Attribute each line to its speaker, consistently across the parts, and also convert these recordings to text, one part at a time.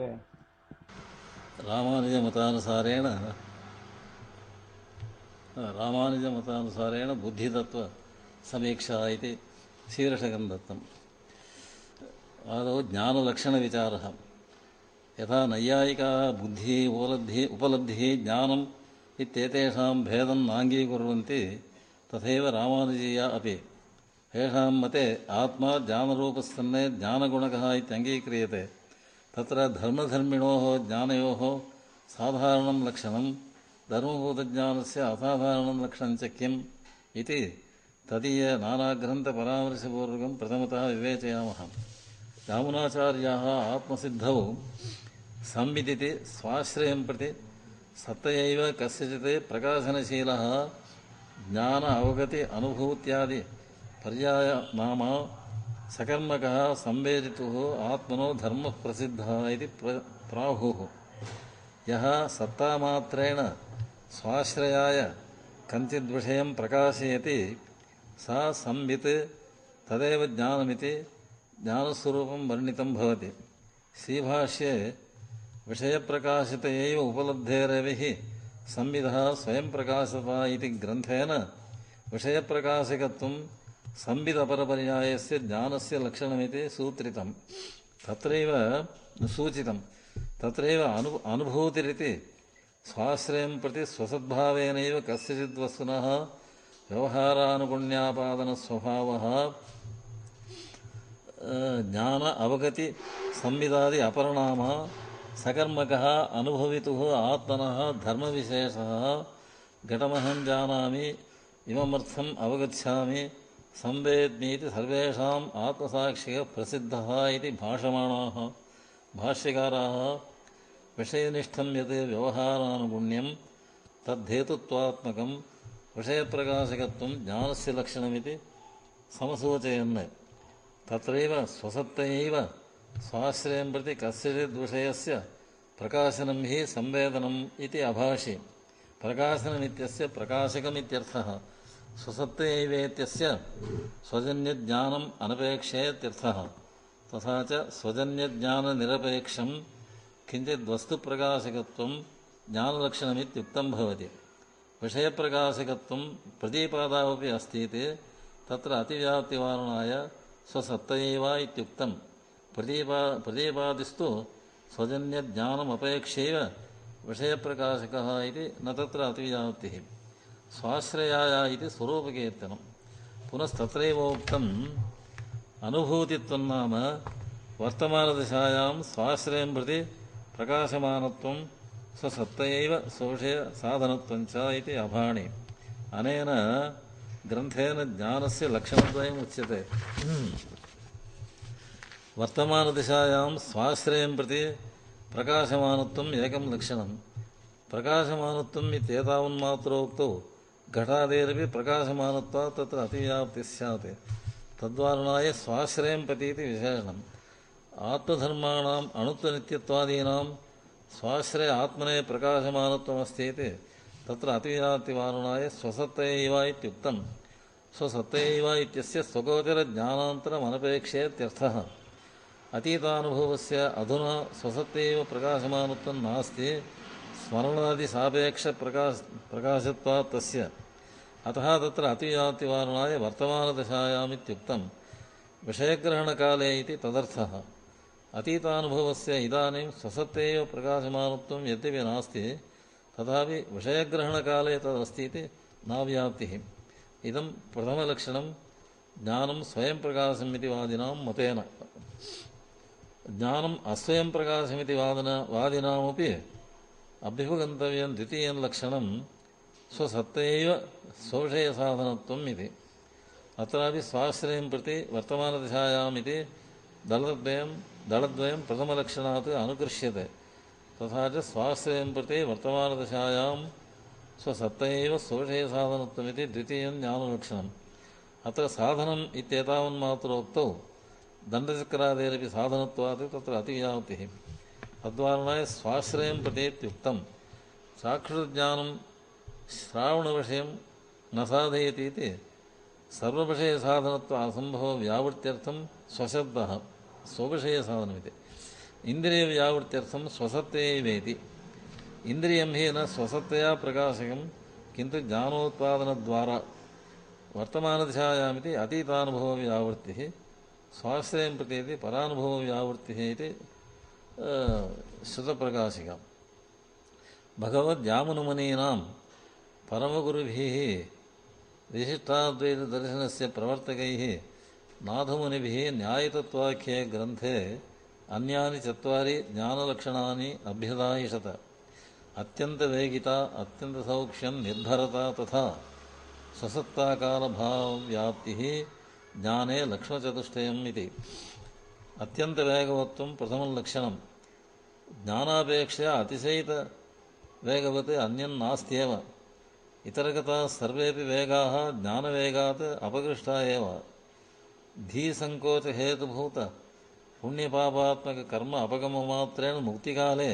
Speaker 1: इत्युक्ते
Speaker 2: रामानुजमतानुसारेण रामानुजमतानुसारेण बुद्धितत्त्वसमीक्षा इति शीर्षकं दत्तम् आदौ ज्ञानलक्षणविचारः यथा नैयायिकाः बुद्धिः उपलब्धिः उपलब्धिः ज्ञानम् इत्येतेषां भेदं नाङ्गीकुर्वन्ति तथैव रामानुजीया अपि येषां मते आत्मा ज्ञानरूपस्सन्ने ज्ञानगुणकः इत्यङ्गीक्रियते तत्र धर्मधर्मिणोः ज्ञानयोः साधारणं लक्षणं धर्मभूतज्ञानस्य असाधारणं लक्षणं च किम् इति तदीय नानाग्रन्थपरामर्शपूर्वकं प्रथमतः विवेचयामः। यामुनाचार्याः आत्मसिद्धौ संविदिति स्वाश्रयं प्रति सत्तयैव कस्यचित् प्रकाशनशीलः, ज्ञान अवगति अनुभूत्यादि सकर्मकः संवेदितुः आत्मनो धर्मः प्रसिद्धः इति प्र, प्राहुः। यः सत्तामात्रेण स्वाश्रयाय कञ्चिद्विषयं प्रकाशयति, सा संवित् तदेव ज्ञानमिति ज्ञानस्वरूपं वर्णितं भवति। श्रीभाष्ये विषयप्रकाशित एव उपलब्धेरविः संविदः स्वयं प्रकाशता इति ग्रन्थेन विषयप्रकाशकत्वं संविदपरपर्यायस्य ज्ञानस्य लक्षणमिति सूत्रितं तत्रैव सूचितं तत्रैव अनु, अनुभूतिरिति स्वाश्रयं प्रति स्वसद्भावेनैव कस्यचिद्वस्तुनः व्यवहारानुगुण्यापादनस्वभावः ज्ञान अवगति संविदादि अपरनाम सकर्मकः अनुभवितुः आत्मनः धर्मविशेषः, घटमहं जानामि, इममर्थम् अवगच्छामि संवेद्मीति सर्वेषाम् प्रसिद्धः इति भाषमाणाः भाष्यकाराः विषयनिष्ठं यत् व्यवहारानुगुण्यं, तद्धेतुत्वात्मकं विषयप्रकाशकत्वं ज्ञानस्य लक्षणमिति समसूचयन्। तत्रैव स्वसत्तयैव स्वाश्रयं प्रति कस्यचिद्विषयस्य प्रकाशनं हि संवेदनम् इति अभाषि। प्रकाशनमित्यस्य प्रकाशकमित्यर्थः। स्वसत्तयैवेत्यस्य स्वजन्यज्ञानम् अनपेक्षेत्यर्थः तथा च स्वजन्यज्ञाननिरपेक्षं किञ्चिद्वस्तुप्रकाशकत्वं ज्ञानलक्षणमित्युक्तं भवति। विषयप्रकाशकत्वं प्रदीपादावपि अस्तीति तत्र अतिव्याप्तिवारणाय स्वसत्त एव इत्युक्तं प्रदीपा, प्रदीपादिस्तु स्वजन्यज्ञानमपेक्षैव विषयप्रकाशकः इति न तत्र अतिव्याप्तिः। स्वाश्रयाय इति स्वरूपकीर्तनं पुनस्तत्रैव उक्तम् अनुभूतित्वं नाम वर्तमानदशायां स्वाश्रयं प्रति प्रकाशमानत्वं स्वसत्त एव स्वविषयसाधनत्वं च इति अभाणि अनेन ग्रन्थेन ज्ञानस्य लक्षणद्वयम् उच्यते वर्तमानदिशायां स्वाश्रयं प्रति प्रकाशमानत्वम् एकं लक्षणं प्रकाशमानत्वम् इत्येतावन्मात्रोक्तौ घटादेरपि प्रकाशमानत्वात् तत्र अतिव्याप्तिः स्यात् तद्वारणाय स्वाश्रयं प्रति इति विशेषणम् आत्मधर्माणाम् स्वाश्रय आत्मने प्रकाशमानत्वमस्ति इति तत्र अतिव्याप्तिवारणाय स्वसत्त एव इत्युक्तं स्वसत्त एव इत्यस्य स्वगोचरज्ञानान्तरमनपेक्षेत्यर्थः अतीतानुभवस्य अधुना स्वसत्त एव प्रकाशमानत्वं नास्ति स्मरणादिसापेक्षप्रकाश प्रकाशत्वात् अतः तत्र अतिव्याप्तिवारणाय वर्तमानदशायामित्युक्तं विषयग्रहणकाले इति तदर्थः अतीतानुभवस्य इदानीं स्वसत्त एव प्रकाशमानत्वं यद्यपि नास्ति तथापि विषयग्रहणकाले तदस्ति इति नाव्याप्तिः इदं प्रथमलक्षणं ज्ञानं स्वयं प्रकाशम् इति वादिनां मतेन ज्ञानम् अस्वयं प्रकाशमिति वादन वादिनामपि अभ्युपगन्तव्यं द्वितीयं लक्षणं स्वसत्त एव स्वविषयसाधनत्वम् इति अत्रापि स्वाश्रयं प्रति वर्तमानदशायामिति दलद्वयं दलद्वयं प्रथमलक्षणात् अनुकृष्यते। तथा च स्वाश्रयं प्रति वर्तमानदशायां स्वसत्त एव स्वविषयसाधनत्वमिति द्वितीयं ज्ञानलक्षणम्। अत्र साधनम् इत्येतावन्मात्रोक्तौ दण्डचक्रादेरपि साधनत्वात् तत्र अतिव्याप्तिः। तद्वारणाय स्वाश्रयं प्रति इत्युक्तं साक्षुज्ञानं श्रावणविषयं न साधयति इति सर्वविषयसाधनत्व असम्भवव्यावृत्त्यर्थं स्वशब्दः स्वविषयसाधनमिति इन्द्रियव्यावृत्त्यर्थं स्वसत्तेवेति इन्द्रियं हि न स्वसत्तया प्रकाशकं किन्तु ज्ञानोत्पादनद्वारा वर्तमानदिशायामिति अतीतानुभवव्यावृत्तिः स्वाश्रयं प्रति इति परानुभवव्यावृत्तिः इति श्रुतप्रकाशिका भगवद्यामुनुमुनीनां परमगुरुभिः विशिष्टाद्वैतदर्शनस्य प्रवर्तकैः नाथमुनिभिः न्यायतत्त्वाख्ये ग्रन्थे अन्यानि चत्वारि ज्ञानलक्षणानि अभ्यदायिषत। अत्यन्तवेगिता अत्यन्तसौक्ष्यं निर्भरता तथा स्वसत्ताकालभावव्याप्तिः ज्ञाने लक्ष्मचतुष्टयम् इति। अत्यन्तवेगवत्वं प्रथमं लक्षणं ज्ञानापेक्षया अतिशयितवेगवत् अन्यन्नास्त्येव इतरगताः सर्वेपि वेगाः ज्ञानवेगात् अपकृष्टा एव धीसङ्कोचहेतुभूत पुण्यपापात्मककर्म अपगममात्रेण मुक्तिकाले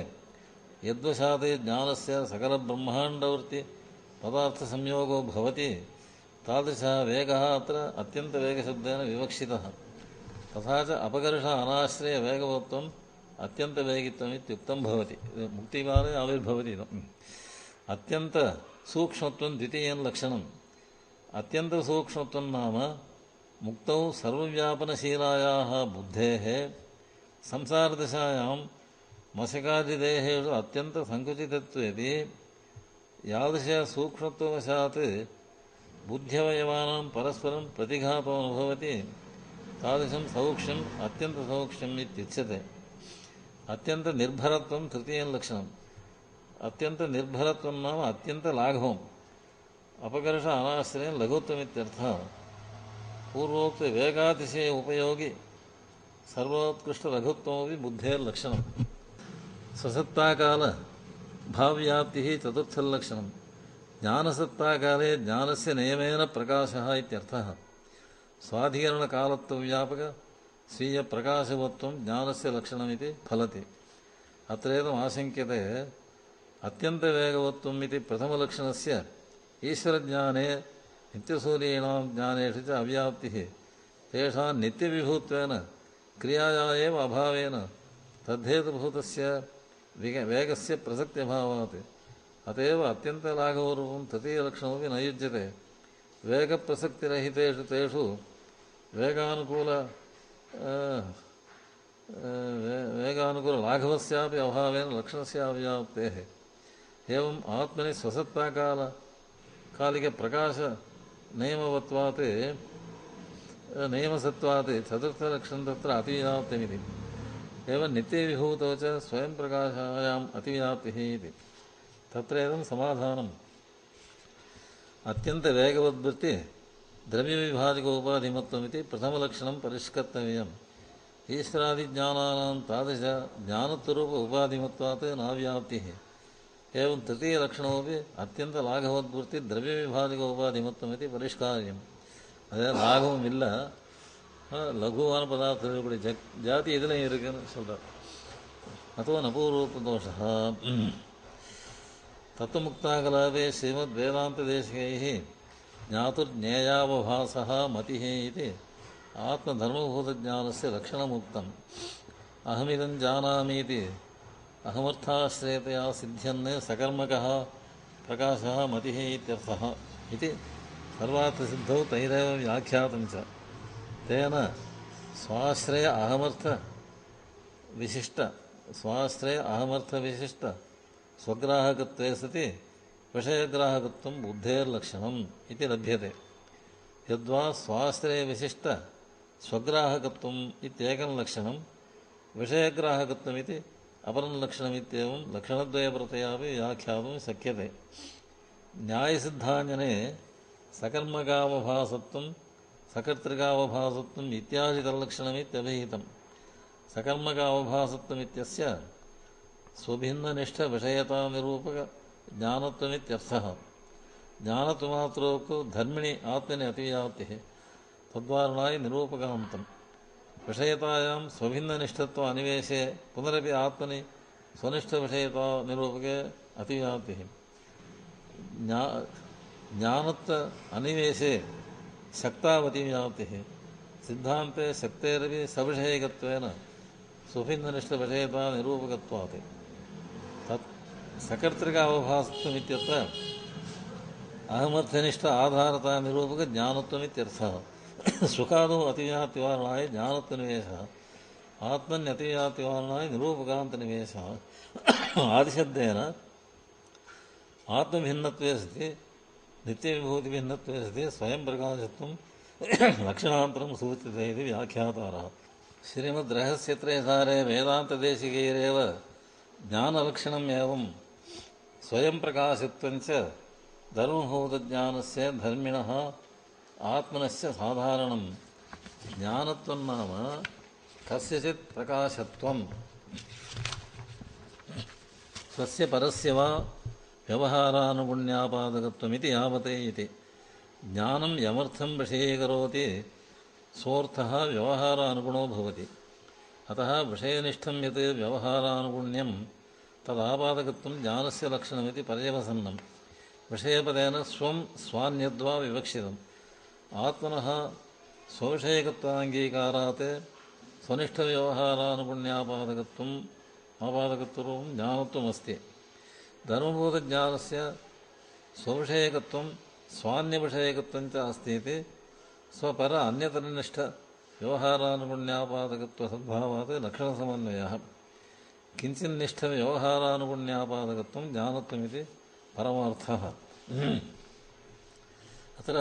Speaker 2: यद्वशात् ज्ञानस्य सकलब्रह्माण्डवृत्ति पदार्थसंयोगो भवति तादृशः वेगः अत्र अत्यन्तवेगशब्देन विवक्षितः तथा च अपकर्ष अनाश्रयवेगवत्वम् अत्यन्तवेगित्वम् इत्युक्तं भवति मुक्तिकाले आविर्भवति इदम् అత్యంత సూక్ష్మత్వం ద్వితీయం లక్షణం అత్యంత సూక్ష్మత్వం నామ ముక్తౌ సర్వవ్యాపనశీలాయా బుద్ధే సంసారదశాయాం మశకాదిదేహేషు అత్యంత సంకుచితత్వేది యాదృశ సూక్ష్మత్వవశాత్ బుద్ధ్యవయవానాం పరస్పరం ప్రతిఘాతమనుభవతి తాదృశం సౌక్ష్యం అత్యంత సౌక్ష్యం ఇత్యుచ్యతే అత్యంత నిర్భరత్వం తృతీయం లక్షణం तादृशं सौक्ष्म्यम् अत्यन्तसौक्ष्म्यम् इत्युच्यते अत्यन्तनिर्भरत्वं तृतीयं लक्षणम् अत्यन्तनिर्भरत्वं नाम अत्यन्तलाघवम् अपकर्ष अनाश्रयं लघुत्वमित्यर्थः। पूर्वोक्तवेगातिशय उपयोगि, सर्वोत्कृष्टलघुत्वमपि बुद्धेर्लक्षणम् स्वसत्ताकालभाव्याप्तिः चतुर्थलक्षणम् ज्ञानसत्ताकाले ज्ञानस्य नियमेन प्रकाशः इत्यर्थः। स्वाधिकरणकालत्वव्यापक स्वीयप्रकाशवत्वं ज्ञानस्य लक्षणमिति फलति। अत्रेदम् आशङ्क्यते। अत्यन्तवेगवत्वम् इति प्रथमलक्षणस्य ईश्वरज्ञाने नित्यसूर्यीणां ज्ञानेषु च अव्याप्तिः। तेषां नित्यविभूत्वेन, क्रियाया एव अभावेन तद्धेतुभूतस्य वेगस्य प्रसक्त्यभावात्। अत एव अत्यन्तलाघवरूपं तृतीयलक्षणमपि न युज्यते वेगप्रसक्तिरहितेषु तेषु वेगानुकूल वेगानुकूललाघवस्यापि अभावेन लक्षणस्य अव्याप्तेः ಏವಂ ಆತ್ಮನಿ ಸ್ವಸತ್ತಾಕಾಲ ಕಾಲಿಗೆ ಪ್ರಕಾಶ ನಿಯಮವತ್ವಾತ್ ನಿಯಮಸತ್ವಾತ್ ಚತುರ್ಥಲಕ್ಷಣ ತತ್ರ ಅತಿವ್ಯಾಪ್ತಿಮಿತಿ ಏವಂ ನಿತ್ಯವಿಭೂತೋ ಚ ಸ್ವಯಂ ಪ್ರಕಾಶಾಯಾಮ್ ಅತಿವ್ಯಾಪ್ತಿಃ ಇತಿ ತತ್ರೇದಂ ಸಮಾಧಾನಂ ಅತ್ಯಂತ ವೇಗವದ್ವೃತ್ತಿ ದ್ರವ್ಯವಿಭಾಜಕೋಪಾಧಿಮತ್ವಮಿತಿ ಪ್ರಥಮಲಕ್ಷಣಂ ಪರಿಷ್ಕರ್ತವ್ಯಂ ಈಶ್ವರಾದಿಜ್ಞಾನಾನಾಂ ತಾದೃಶ ಜ್ಞಾನತ್ವರೂಪ ಉಪಾಧಿಮತ್ವಾತ್ ನಾವ್ಯಾಪ್ತಿಃ एवं तृतीयलक्षणमपि अत्यन्तलाघवद्वृत्ति द्रव्यविभाजकोपाधिमत्वमिति परिष्कार्यम् அதே ராகவும் இல்லை லகுவான பதார்த்தம் இருக்கக்கூடிய ஜக் ஜாதி இதுலையும் இருக்குன்னு சொல்கிறார் अथो नपूर्वोक्तदोषः तत्त्वमुक्ताकलापे श्रीमद्वेदान्तदेशिकैः ज्ञातुर्ज्ञेयावभासः मतिः इति आत्मधर्मभूतज्ञानस्य लक्षणमुक्तम् अहमिदं जानामीति अहमर्थाश्रयतया सिद्ध्यन् सकर्मकः प्रकाशः मतिः इत्यर्थः इति सर्वार्थसिद्धौ तैरेव व्याख्यातं च तेन स्वाश्रय अहमर्थविशिष्ट स्वाश्रय अहमर्थविशिष्ट स्वग्राहकत्वे सति विषयग्राहकत्वं बुद्धेर्लक्षणम् इति लभ्यते यद्वा स्वाश्रयविशिष्ट स्वग्राहकत्वम् इत्येकं लक्षणं विषयग्राहकत्वमिति అపరం లక్షణమిత్యేవం లక్షణద్వయప్రతయాపి వ్యాఖ్యాతం శక్యతే. న్యాయసిద్ధాంజనే సకర్మకావభాసత్వం సకర్తృకావభాసత్వం ఇత్యాదితల్లక్షణమిత్యభిహితం సకర్మకావభాసత్వమిత్యస్య స్వభిన్ననిష్ట విషయతానిరూపక జ్ఞానత్వమిత్యర్థ జ్ఞానత్వమాత్రోకు ధర్మిణి ఆత్మని అతివ్యాప్తి. తద్వారణాయ నిరూపకాంతం. ವಿಷಯತಾಂ ಸ್ವಭಿನ್ನನಿಷ್ಠತ್ವ ಅನಿವೇಶೆ ಪುನರಪಿ ಆತ್ಮನಿ ಸ್ವನಿಷ್ಠ ವಿಷಯತ ನಿರೂಪಕೆ ಅತಿವ್ಯಾಪ್ತಿ ಜ್ಞಾ ಜ್ಞಾನತ್ವ ಅನಿವೇಶೆ ಶಕ್ತಾವತಿ ವ್ಯಾಪ್ತಿ ಸಿದ್ಧಾಂತೆ ಶಕ್ತೇರಪಿ ಸವಿಷಯಕತ್ವೇನ ಸ್ವಭಿನ್ನನಿಷ್ಠ ವಿಷಯತ ನಿರೂಪಕತ್ವಾತ್ ತತ್ ಸಕರ್ತೃಕ ಅವಭಾಸತ್ವಮಿತ್ಯತ್ರ ಅಹಮರ್ಥನಿಷ್ಠ ಆಧಾರತ ನಿರೂಪಕ ಜ್ಞಾನತ್ವಮಿತ್ಯರ್ಥ சுகாதோ அத்தியாத்திவாரணாய ஞானத்து நிவேசா ஆத்மன் அத்தியாத்திவாரணாய நிரூபகாந்த நிவேசா ஆதிசத்தேன ஆத்மபின்னத்வே சதி நித்தியவிபூதிபின்னத்வே சதி ஸ்வயம் பிரகாசத்துவம் லக்ஷணாந்தரம் சூச்சிதே இது வியாக்கியாதாரா ஸ்ரீமத் ரகசியத்ரேசாரே வேதாந்ததேசிகைரேவ ஞானலக்ஷணம் ஏவம் ஸ்வயம் பிரகாசித்வஞ்ச தர்மபூதஜானஸ்ய தர்மிணः आत्मनस्य साधारणं। ज्ञानत्वं नाम कस्यचित् प्रकाशत्वं स्वस्य परस्य वा व्यवहारानुगुण्यापादकत्वमिति यावते इति। ज्ञानं यमर्थं विषयीकरोति, सोऽर्थः व्यवहारानुगुणो भवति। अतः विषयनिष्ठं यत् व्यवहारानुगुण्यं, तदापादकत्वं ज्ञानस्य लक्षणमिति पर्यवसन्नं विषयपदेन स्वं आत्मनः स्वविषयकत्वाङ्गीकारात् स्वनिष्ठव्यवहारानुगुण्यापादकत्वम् आपादकत्वरूपं ज्ञानत्वमस्ति धर्मभूतज्ञानस्य स्वविषयकत्वं स्वान्यविषयकत्वञ्च अस्ति इति स्वपर अन्यतरनिष्ठव्यवहारानुगुण्यापादकत्वसद्भावात् लक्षणसमन्वयः किञ्चिन्निष्ठव्यवहारानुगुण्यापादकत्वं ज्ञानत्वमिति परमार्थः अत्र